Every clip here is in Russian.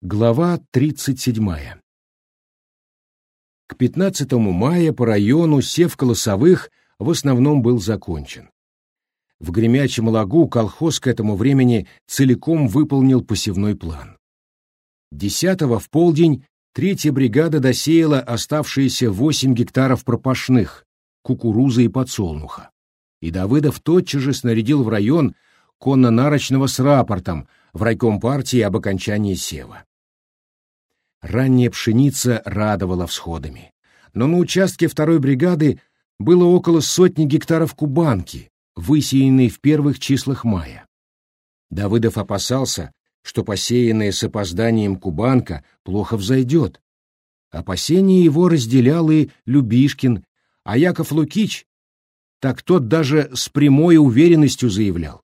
Глава 37. К 15 мая по району сев колосовых в основном был закончен. В Гремячем лагу колхоз к этому времени целиком выполнил посевной план. 10 в полдень третья бригада досеяла оставшиеся 8 гектаров пропашных, кукурузы и подсолнуха. И Давыдов тотчас же снарядил в район конно-нарочного с рапортом в райком партии об окончании сева. Ранняя пшеница радовала всходами. Но на участке второй бригады было около сотни гектаров кубанки, высеянной в первых числах мая. Давыдов опасался, что посеянная с опозданием кубанка плохо взойдет. Опасения его разделял и Любишкин, а Яков Лукич, так тот даже с прямой уверенностью заявлял.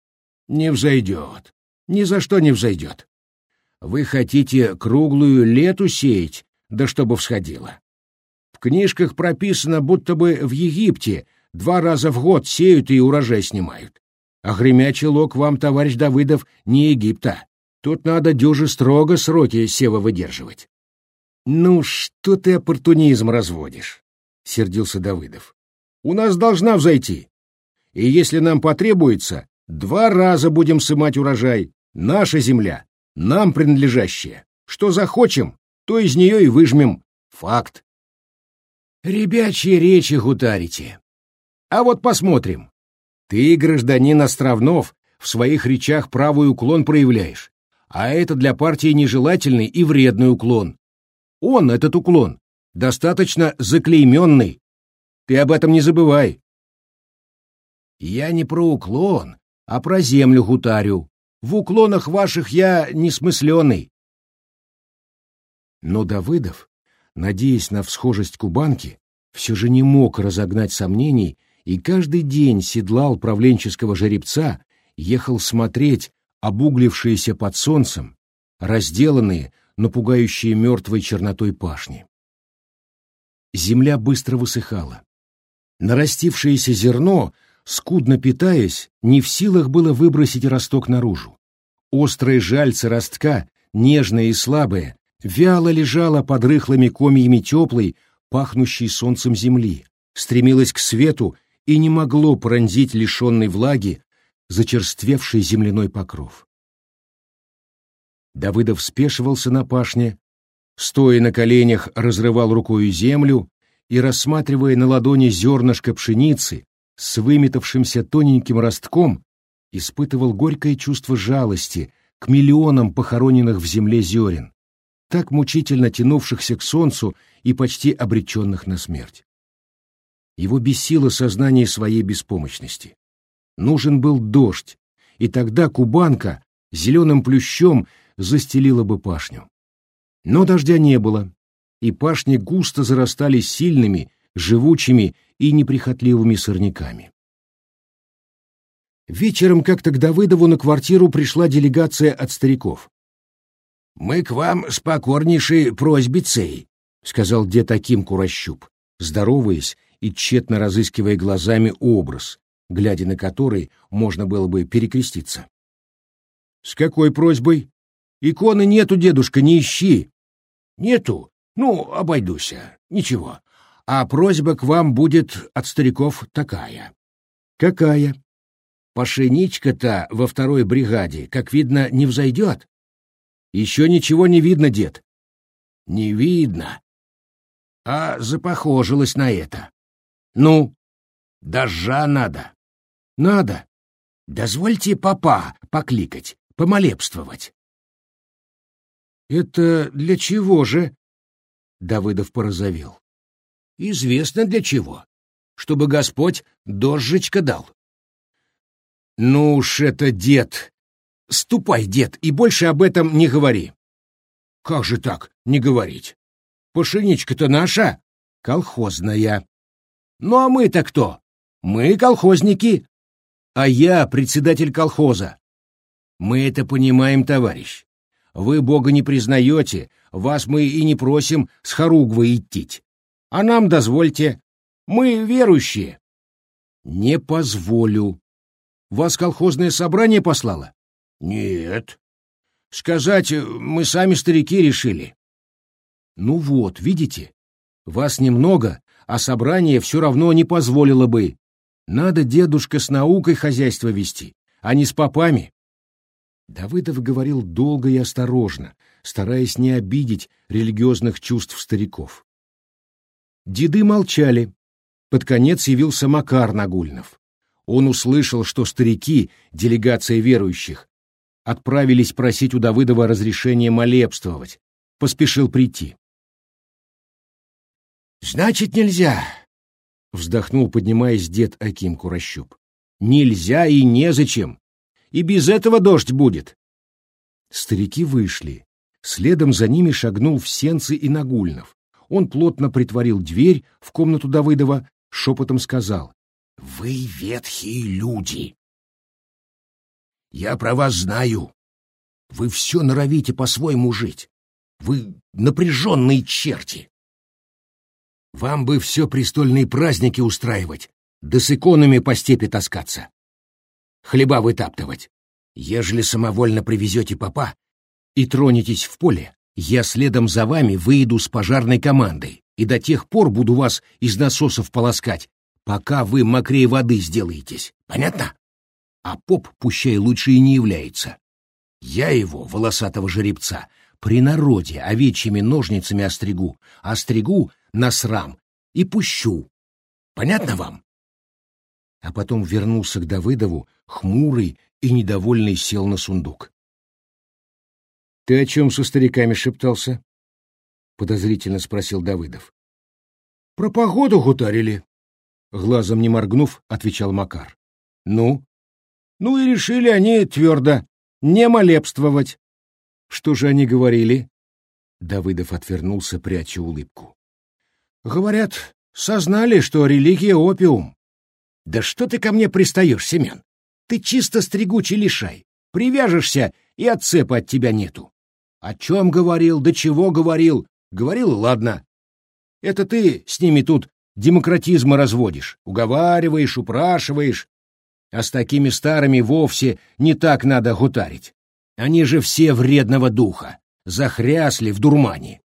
«Не взойдет, ни за что не взойдет. Вы хотите круглую лету сеять, да чтобы всходило. В книжках прописано, будто бы в Египте два раза в год сеют и урожай снимают. А гремячий лог вам, товарищ Давыдов, не Египта. Тут надо дюже строго сроки сева выдерживать. «Ну, что ты оппортунизм разводишь?» — сердился Давыдов. «У нас должна взойти. И если нам потребуется, два раза будем сымать урожай. Наша земля нам принадлежащее. Что захочем, то из нее и выжмем. Факт. Ребячьи речи гутарите. А вот посмотрим. Ты, гражданин Островнов, в своих речах правый уклон проявляешь, а это для партии нежелательный и вредный уклон. Он, этот уклон, достаточно заклейменный. Ты об этом не забывай. Я не про уклон, а про землю гутарю, в уклонах ваших я несмысленный. Но Давыдов, надеясь на всхожесть кубанки, все же не мог разогнать сомнений и каждый день седлал правленческого жеребца, ехал смотреть обуглившиеся под солнцем, разделанные, напугающие мертвой чернотой пашни. Земля быстро высыхала. Нарастившееся зерно скудно питаясь, не в силах было выбросить росток наружу. Острые жальцы ростка, нежные и слабые, вяло лежала под рыхлыми комьями теплой, пахнущей солнцем земли, стремилась к свету и не могло пронзить лишенной влаги зачерствевший земляной покров. Давыдов спешивался на пашне, стоя на коленях, разрывал рукою землю и, рассматривая на ладони зернышко пшеницы, с выметавшимся тоненьким ростком испытывал горькое чувство жалости к миллионам похороненных в земле зерен, так мучительно тянувшихся к солнцу и почти обреченных на смерть. Его бесило сознание своей беспомощности. Нужен был дождь, и тогда кубанка зеленым плющом застелила бы пашню. Но дождя не было, и пашни густо зарастали сильными, живучими и неприхотливыми сорняками. Вечером как-то к Давыдову на квартиру пришла делегация от стариков. «Мы к вам с покорнейшей просьбицей», — сказал дед Аким Курощуп, здороваясь и тщетно разыскивая глазами образ, глядя на который можно было бы перекреститься. «С какой просьбой? Иконы нету, дедушка, не ищи». «Нету? Ну, обойдуся. Ничего а просьба к вам будет от стариков такая. Какая? Пашеничка-то во второй бригаде, как видно, не взойдет. Еще ничего не видно, дед. Не видно. А запохожилась на это. Ну, дожжа надо. Надо. Дозвольте папа покликать, помолебствовать. Это для чего же? Давыдов порозовел. Известно для чего. Чтобы Господь дождичка дал. Ну уж это, дед. Ступай, дед, и больше об этом не говори. Как же так не говорить? Пшеничка-то наша, колхозная. Ну а мы-то кто? Мы колхозники. А я председатель колхоза. Мы это понимаем, товарищ. Вы Бога не признаете, вас мы и не просим с хоругвой идти а нам дозвольте. Мы верующие. Не позволю. Вас колхозное собрание послало? Нет. Сказать, мы сами старики решили. Ну вот, видите, вас немного, а собрание все равно не позволило бы. Надо, дедушка, с наукой хозяйство вести, а не с попами. Давыдов говорил долго и осторожно, стараясь не обидеть религиозных чувств стариков. Деды молчали. Под конец явился Макар Нагульнов. Он услышал, что старики, делегация верующих, отправились просить у Давыдова разрешения молебствовать. Поспешил прийти. «Значит, нельзя!» — вздохнул, поднимаясь дед Аким Курощуп. «Нельзя и незачем! И без этого дождь будет!» Старики вышли. Следом за ними шагнул в сенцы и Нагульнов. Он плотно притворил дверь в комнату Давыдова, шепотом сказал. «Вы ветхие люди!» Я про вас знаю. Вы все норовите по-своему жить. Вы напряженные черти. Вам бы все престольные праздники устраивать, да с иконами по степи таскаться. Хлеба вытаптывать. Ежели самовольно привезете папа и тронетесь в поле, я следом за вами выйду с пожарной командой и до тех пор буду вас из насосов полоскать, пока вы мокрее воды сделаетесь. Понятно? а поп пущай лучше и не является. Я его, волосатого жеребца, при народе овечьими ножницами остригу, остригу на срам и пущу. Понятно вам? А потом вернулся к Давыдову, хмурый и недовольный сел на сундук. — Ты о чем со стариками шептался? — подозрительно спросил Давыдов. — Про погоду гутарили. Глазом не моргнув, отвечал Макар. — Ну, ну и решили они твердо не молебствовать. Что же они говорили? Давыдов отвернулся, пряча улыбку. Говорят, сознали, что религия — опиум. Да что ты ко мне пристаешь, Семен? Ты чисто стригучий лишай. Привяжешься, и отцепа от тебя нету. О чем говорил, до чего говорил? Говорил, ладно. Это ты с ними тут демократизма разводишь, уговариваешь, упрашиваешь, а с такими старыми вовсе не так надо гутарить. Они же все вредного духа, захрясли в дурмане.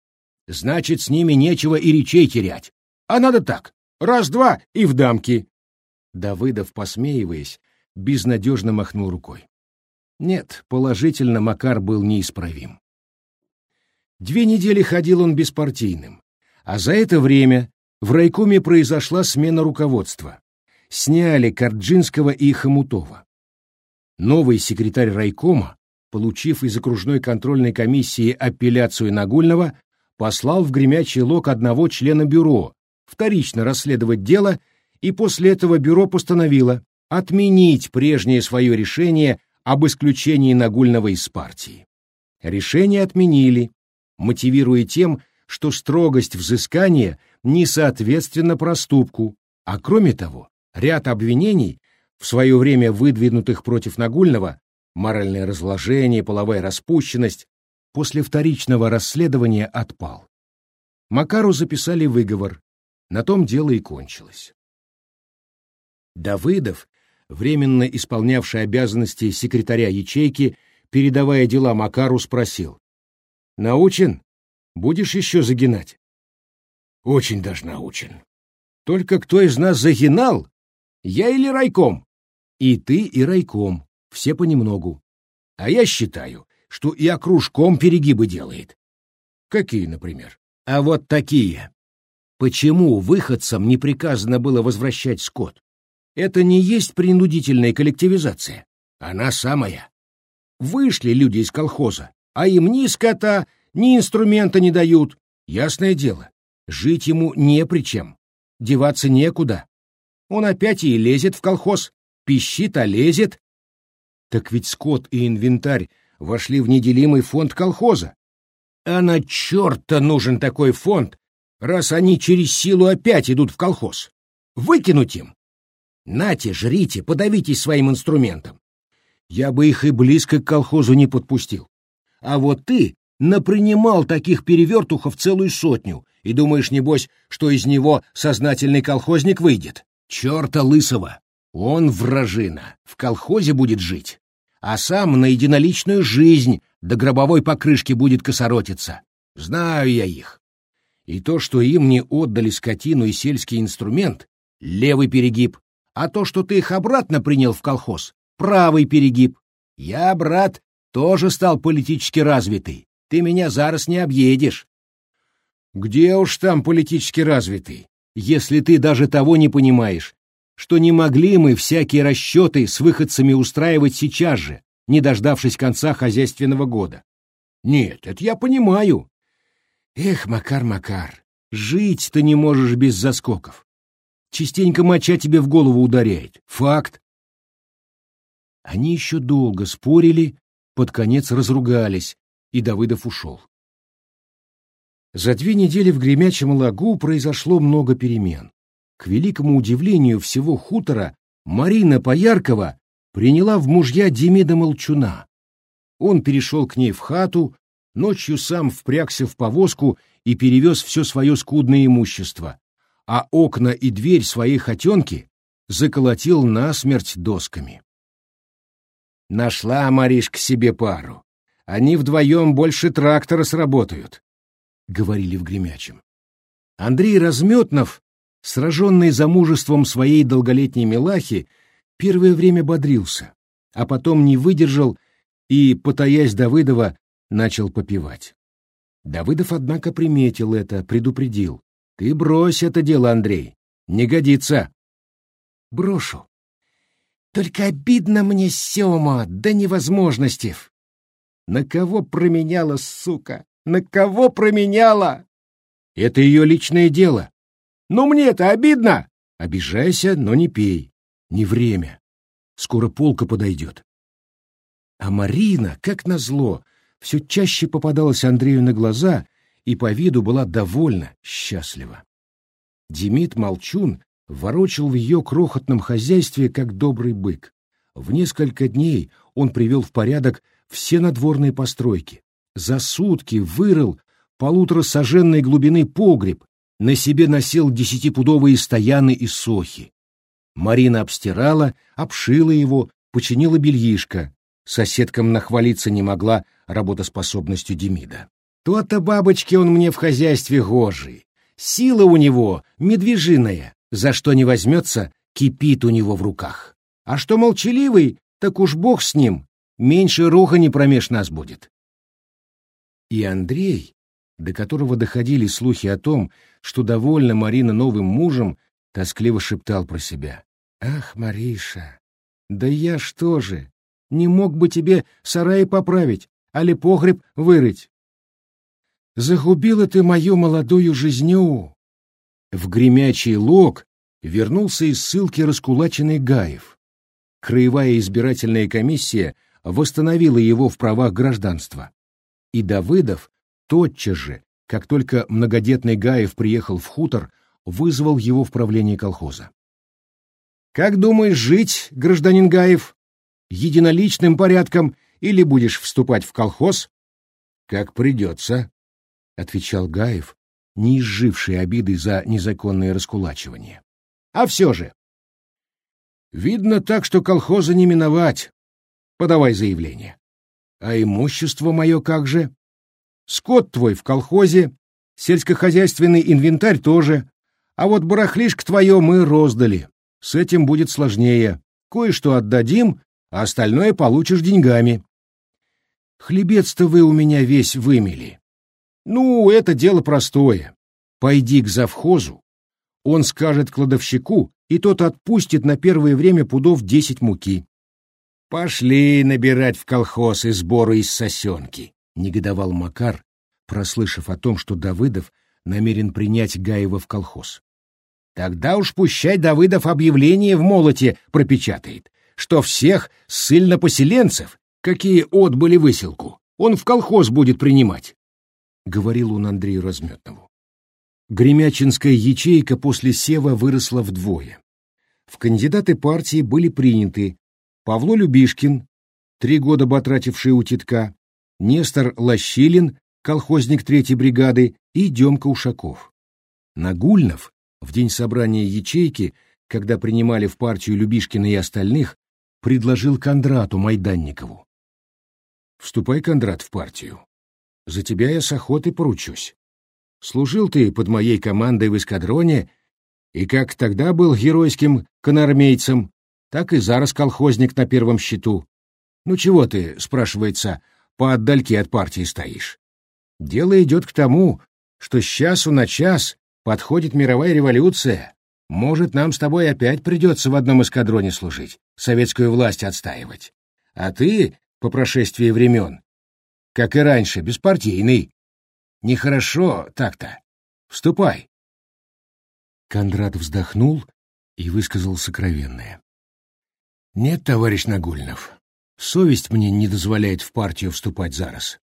Значит, с ними нечего и речей терять. А надо так, раз-два и в дамки. Давыдов, посмеиваясь, безнадежно махнул рукой. Нет, положительно Макар был неисправим. Две недели ходил он беспартийным, а за это время в райкоме произошла смена руководства сняли Корджинского и Хомутова. Новый секретарь райкома, получив из окружной контрольной комиссии апелляцию Нагульного, послал в гремячий лог одного члена бюро вторично расследовать дело, и после этого бюро постановило отменить прежнее свое решение об исключении Нагульного из партии. Решение отменили, мотивируя тем, что строгость взыскания не соответственна проступку, а кроме того, Ряд обвинений, в свое время выдвинутых против Нагульного, моральное разложение, половая распущенность, после вторичного расследования отпал. Макару записали выговор, на том дело и кончилось. Давыдов, временно исполнявший обязанности секретаря ячейки, передавая дела Макару, спросил. «Научен? Будешь еще загинать?» «Очень даже научен. Только кто из нас загинал, я или райком? И ты, и райком. Все понемногу. А я считаю, что и окружком перегибы делает. Какие, например? А вот такие. Почему выходцам не приказано было возвращать скот? Это не есть принудительная коллективизация. Она самая. Вышли люди из колхоза, а им ни скота, ни инструмента не дают. Ясное дело, жить ему не при чем. Деваться некуда. Он опять и лезет в колхоз, пищит, а лезет. Так ведь скот и инвентарь вошли в неделимый фонд колхоза. А на черта нужен такой фонд, раз они через силу опять идут в колхоз. Выкинуть им. Нате, жрите, подавитесь своим инструментом. Я бы их и близко к колхозу не подпустил. А вот ты напринимал таких перевертухов целую сотню и думаешь, небось, что из него сознательный колхозник выйдет. Черта лысого! Он вражина, в колхозе будет жить. а сам на единоличную жизнь до гробовой покрышки будет косоротиться. Знаю я их. И то, что им не отдали скотину и сельский инструмент, — левый перегиб, а то, что ты их обратно принял в колхоз, — правый перегиб. Я, брат, тоже стал политически развитый. Ты меня зараз не объедешь. Где уж там политически развитый, если ты даже того не понимаешь, что не могли мы всякие расчеты с выходцами устраивать сейчас же, не дождавшись конца хозяйственного года. Нет, это я понимаю. Эх, Макар, Макар, жить ты не можешь без заскоков. Частенько моча тебе в голову ударяет. Факт. Они еще долго спорили, под конец разругались, и Давыдов ушел. За две недели в Гремячем лагу произошло много перемен. К великому удивлению всего хутора Марина Пояркова приняла в мужья Демида Молчуна. Он перешел к ней в хату, ночью сам впрягся в повозку и перевез все свое скудное имущество, а окна и дверь своей хотенки заколотил насмерть досками. Нашла Маришка себе пару. Они вдвоем больше трактора сработают, — говорили в Гремячем. Андрей Разметнов сраженный замужеством своей долголетней милахи, первое время бодрился, а потом не выдержал и, потаясь Давыдова, начал попивать. Давыдов, однако, приметил это, предупредил. «Ты брось это дело, Андрей, не годится». «Брошу. Только обидно мне, Сема, до невозможности». «На кого променяла, сука? На кого променяла?» «Это ее личное дело. Ну мне-то обидно. Обижайся, но не пей. Не время. Скоро полка подойдет. А Марина, как назло, все чаще попадалась Андрею на глаза и по виду была довольна, счастлива. Демид Молчун ворочал в ее крохотном хозяйстве, как добрый бык. В несколько дней он привел в порядок все надворные постройки. За сутки вырыл полуторасоженной глубины погреб, на себе носил десятипудовые стояны и сохи. Марина обстирала, обшила его, починила бельишко. Соседкам нахвалиться не могла работоспособностью Демида. То-то бабочки он мне в хозяйстве гожий. Сила у него медвежиная, за что не возьмется, кипит у него в руках. А что молчаливый, так уж бог с ним, меньше руха не промеж нас будет. И Андрей, до которого доходили слухи о том, что довольна Марина новым мужем, тоскливо шептал про себя. «Ах, Мариша, да я что же, не мог бы тебе сараи поправить, али погреб вырыть? Загубила ты мою молодую жизню!» В гремячий лог вернулся из ссылки раскулаченный Гаев. Краевая избирательная комиссия восстановила его в правах гражданства. И Давыдов тотчас же, как только многодетный Гаев приехал в хутор, вызвал его в правление колхоза. «Как думаешь жить, гражданин Гаев? Единоличным порядком или будешь вступать в колхоз?» «Как придется», — отвечал Гаев, не изживший обиды за незаконное раскулачивание. «А все же!» «Видно так, что колхоза не миновать. Подавай заявление. А имущество мое как же?» Скот твой в колхозе, сельскохозяйственный инвентарь тоже, а вот барахлишко твое мы роздали. С этим будет сложнее. Кое-что отдадим, а остальное получишь деньгами. Хлебец-то вы у меня весь вымели. Ну, это дело простое. Пойди к завхозу, он скажет кладовщику, и тот отпустит на первое время пудов десять муки. Пошли набирать в колхоз и сборы из сосенки негодовал Макар, прослышав о том, что Давыдов намерен принять Гаева в колхоз. Тогда уж пущай Давыдов объявление в молоте пропечатает, что всех ссыльно-поселенцев, какие отбыли выселку, он в колхоз будет принимать, — говорил он Андрею Разметнову. Гремячинская ячейка после сева выросла вдвое. В кандидаты партии были приняты Павло Любишкин, три года батративший у титка, Нестор Лощилин, колхозник третьей бригады, и Демка Ушаков. Нагульнов в день собрания ячейки, когда принимали в партию Любишкина и остальных, предложил Кондрату Майданникову. Вступай, Кондрат, в партию. За тебя я с охотой поручусь. Служил ты под моей командой в эскадроне, и как тогда был геройским конармейцем, так и зараз колхозник на первом счету. Ну чего ты, спрашивается, по отдальке от партии стоишь? Дело идет к тому, что с часу на час подходит мировая революция. Может, нам с тобой опять придется в одном эскадроне служить, советскую власть отстаивать. А ты, по прошествии времен, как и раньше, беспартийный. Нехорошо так-то. Вступай. Кондрат вздохнул и высказал сокровенное. Нет, товарищ Нагульнов, совесть мне не дозволяет в партию вступать зараз.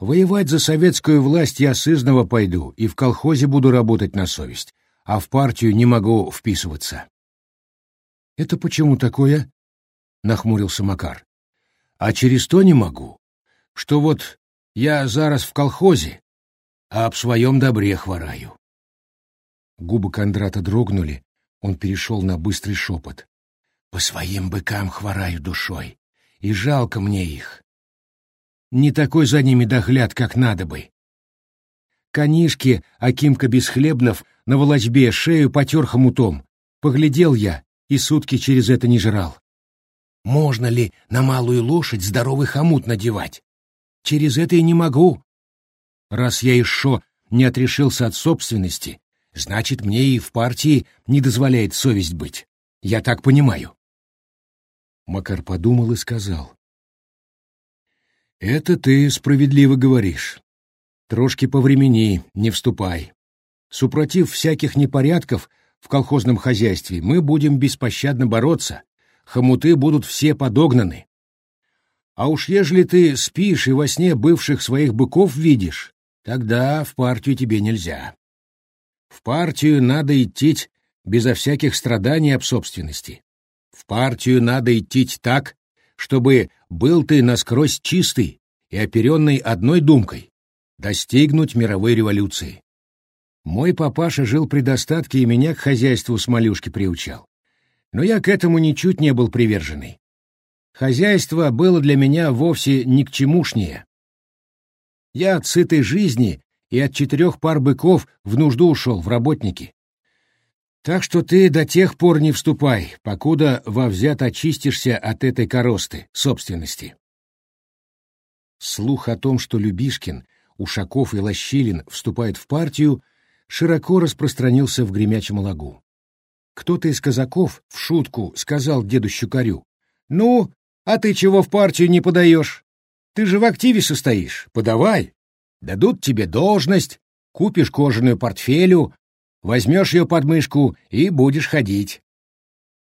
Воевать за советскую власть я сызново пойду и в колхозе буду работать на совесть, а в партию не могу вписываться. — Это почему такое? — нахмурился Макар. — А через то не могу, что вот я зараз в колхозе, а об своем добре хвораю. Губы Кондрата дрогнули, он перешел на быстрый шепот. — По своим быкам хвораю душой, и жалко мне их не такой за ними догляд, как надо бы. Конишки Акимка Бесхлебнов на волочбе шею потер хомутом. Поглядел я и сутки через это не жрал. Можно ли на малую лошадь здоровый хомут надевать? Через это и не могу. Раз я еще не отрешился от собственности, значит, мне и в партии не дозволяет совесть быть. Я так понимаю. Макар подумал и сказал. Это ты справедливо говоришь. Трошки повремени, не вступай. Супротив всяких непорядков в колхозном хозяйстве мы будем беспощадно бороться, хомуты будут все подогнаны. А уж ежели ты спишь и во сне бывших своих быков видишь, тогда в партию тебе нельзя. В партию надо идти безо всяких страданий об собственности. В партию надо идти так, чтобы был ты насквозь чистый и оперенный одной думкой — достигнуть мировой революции. Мой папаша жил при достатке и меня к хозяйству с малюшки приучал. Но я к этому ничуть не был приверженный. Хозяйство было для меня вовсе ни к чемушнее. Я от сытой жизни и от четырех пар быков в нужду ушел, в работники. Так что ты до тех пор не вступай, покуда вовзят очистишься от этой коросты, собственности. Слух о том, что Любишкин, Ушаков и Лощилин вступают в партию, широко распространился в гремячем лагу. Кто-то из казаков в шутку сказал деду Щукарю, «Ну, а ты чего в партию не подаешь? Ты же в активе состоишь, подавай. Дадут тебе должность, купишь кожаную портфелю, Возьмешь ее под мышку и будешь ходить.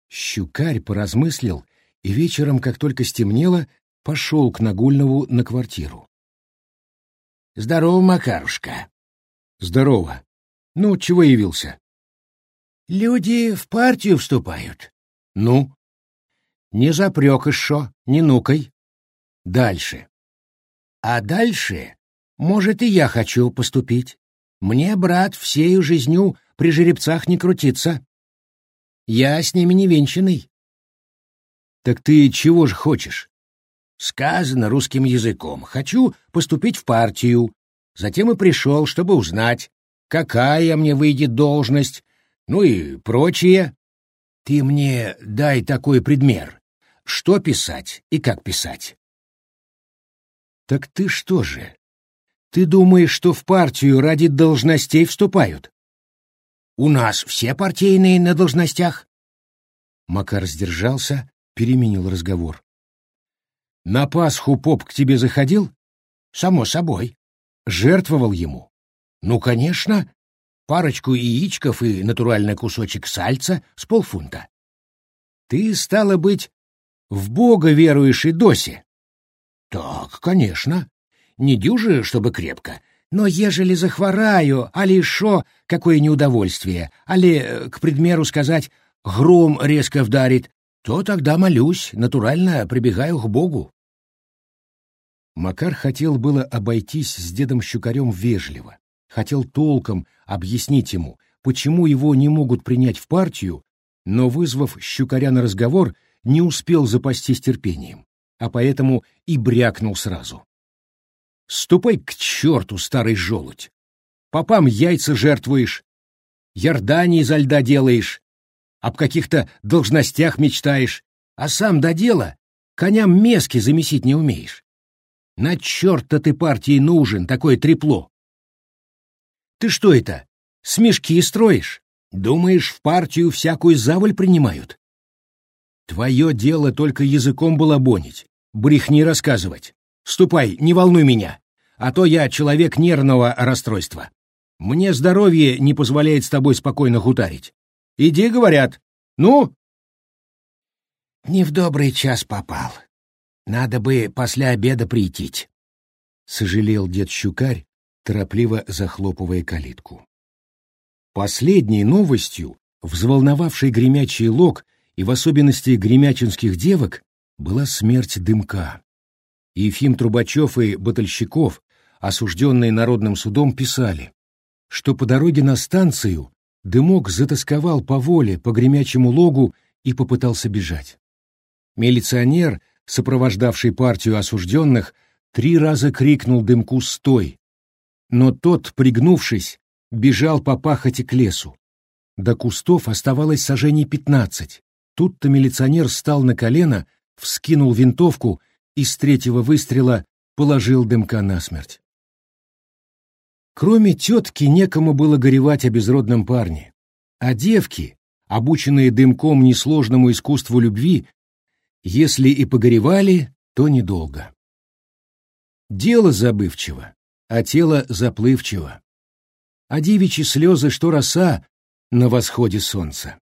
Щукарь поразмыслил и вечером, как только стемнело, пошел к Нагульнову на квартиру. — Здорово, Макарушка. — Здорово. Ну, чего явился? — Люди в партию вступают. — Ну? — Не запрек еще, не нукай. — Дальше. — А дальше, может, и я хочу поступить. Мне, брат, всею жизнью при жеребцах не крутиться. Я с ними не венчанный. Так ты чего же хочешь? Сказано русским языком. Хочу поступить в партию. Затем и пришел, чтобы узнать, какая мне выйдет должность, ну и прочее. Ты мне дай такой предмер. Что писать и как писать. Так ты что же, ты думаешь, что в партию ради должностей вступают? У нас все партийные на должностях. Макар сдержался, переменил разговор. На Пасху поп к тебе заходил? Само собой. Жертвовал ему? Ну, конечно. Парочку яичков и натуральный кусочек сальца с полфунта. Ты, стало быть, в Бога веруешь и досе? Так, конечно не дюже, чтобы крепко, но ежели захвораю, али шо, какое неудовольствие, али, э, к предмеру сказать, гром резко вдарит, то тогда молюсь, натурально прибегаю к Богу. Макар хотел было обойтись с дедом Щукарем вежливо, хотел толком объяснить ему, почему его не могут принять в партию, но, вызвав Щукаря на разговор, не успел запастись терпением, а поэтому и брякнул сразу. «Ступай к черту, старый желудь! Попам яйца жертвуешь, Ярдани изо льда делаешь, об каких-то должностях мечтаешь, а сам до дела коням мески замесить не умеешь. На черта ты партии нужен, такое трепло. Ты что это, смешки строишь? Думаешь, в партию всякую заваль принимают? Твое дело только языком балабонить, брехни рассказывать. Ступай, не волнуй меня, а то я человек нервного расстройства. Мне здоровье не позволяет с тобой спокойно хутарить. Иди, говорят. Ну? Не в добрый час попал. Надо бы после обеда прийти. Сожалел дед Щукарь, торопливо захлопывая калитку. Последней новостью, взволновавшей гремячий лог и в особенности гремячинских девок, была смерть дымка. Ефим Трубачев и Батальщиков, осужденные народным судом, писали, что по дороге на станцию дымок затасковал по воле по гремячему логу и попытался бежать. Милиционер, сопровождавший партию осужденных, три раза крикнул дымку «Стой!», но тот, пригнувшись, бежал по пахоте к лесу. До кустов оставалось сажений пятнадцать. Тут-то милиционер встал на колено, вскинул винтовку и с третьего выстрела положил дымка насмерть. Кроме тетки некому было горевать о безродном парне, а девки, обученные дымком несложному искусству любви, если и погоревали, то недолго. Дело забывчиво, а тело заплывчиво а девичьи слезы, что роса на восходе солнца.